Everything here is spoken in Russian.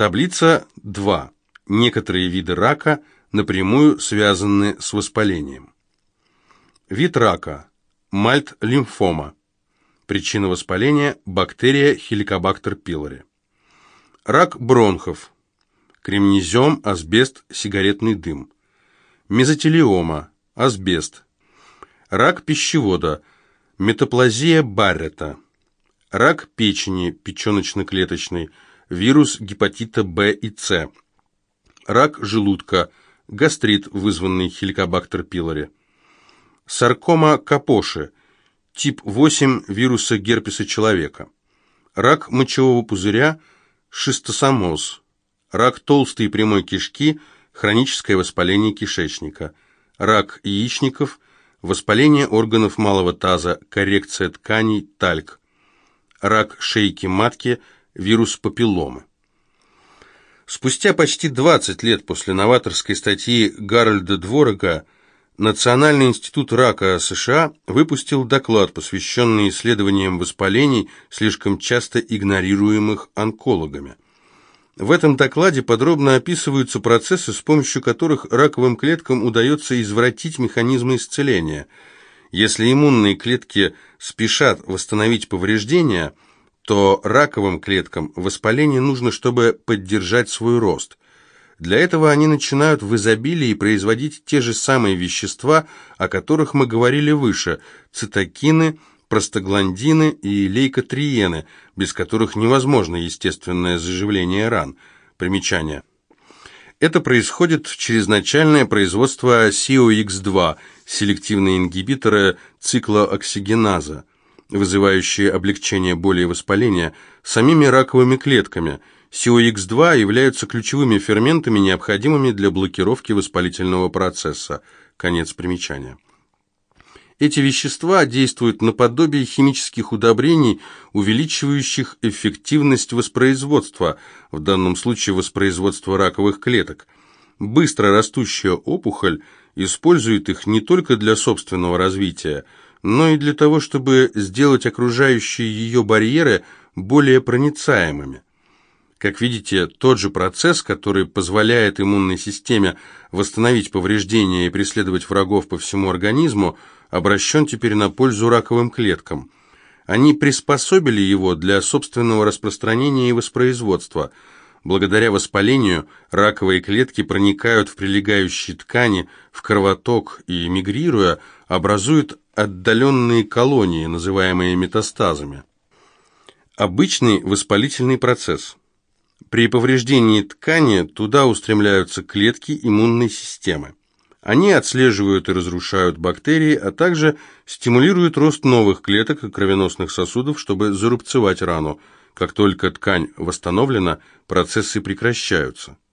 Таблица 2. Некоторые виды рака напрямую связаны с воспалением. Вид рака. Мальт-лимфома. Причина воспаления – бактерия Helicobacter pylori. Рак бронхов. Кремнезем, асбест, сигаретный дым. Мезотелиома, асбест. Рак пищевода. Метаплазия Баррета. Рак печени, печеночно-клеточный. Вирус гепатита В и С. Рак желудка. Гастрит, вызванный Helicobacter pylori. Саркома капоши. Тип 8 вируса герпеса человека. Рак мочевого пузыря, шистосомоз. Рак толстой и прямой кишки, хроническое воспаление кишечника. Рак яичников, воспаление органов малого таза, коррекция тканей, тальк. Рак шейки матки, вирус папилломы. Спустя почти 20 лет после новаторской статьи Гарольда Дворога Национальный институт рака США выпустил доклад, посвященный исследованиям воспалений, слишком часто игнорируемых онкологами. В этом докладе подробно описываются процессы, с помощью которых раковым клеткам удается извратить механизмы исцеления. Если иммунные клетки спешат восстановить повреждения, то раковым клеткам воспаление нужно, чтобы поддержать свой рост. Для этого они начинают в изобилии производить те же самые вещества, о которых мы говорили выше – цитокины, простагландины и лейкотриены, без которых невозможно естественное заживление ран. Примечание. Это происходит через начальное производство COX-2, селективные ингибиторы циклооксигеназа, вызывающие облегчение боли и воспаления, самими раковыми клетками – COX2 являются ключевыми ферментами, необходимыми для блокировки воспалительного процесса. Конец примечания. Эти вещества действуют наподобие химических удобрений, увеличивающих эффективность воспроизводства, в данном случае воспроизводства раковых клеток. Быстро растущая опухоль использует их не только для собственного развития, но и для того, чтобы сделать окружающие ее барьеры более проницаемыми. Как видите, тот же процесс, который позволяет иммунной системе восстановить повреждения и преследовать врагов по всему организму, обращен теперь на пользу раковым клеткам. Они приспособили его для собственного распространения и воспроизводства. Благодаря воспалению раковые клетки проникают в прилегающие ткани, в кровоток и, мигрируя, образуют отдаленные колонии, называемые метастазами. Обычный воспалительный процесс – при повреждении ткани туда устремляются клетки иммунной системы. Они отслеживают и разрушают бактерии, а также стимулируют рост новых клеток и кровеносных сосудов, чтобы зарубцевать рану. Как только ткань восстановлена, процессы прекращаются.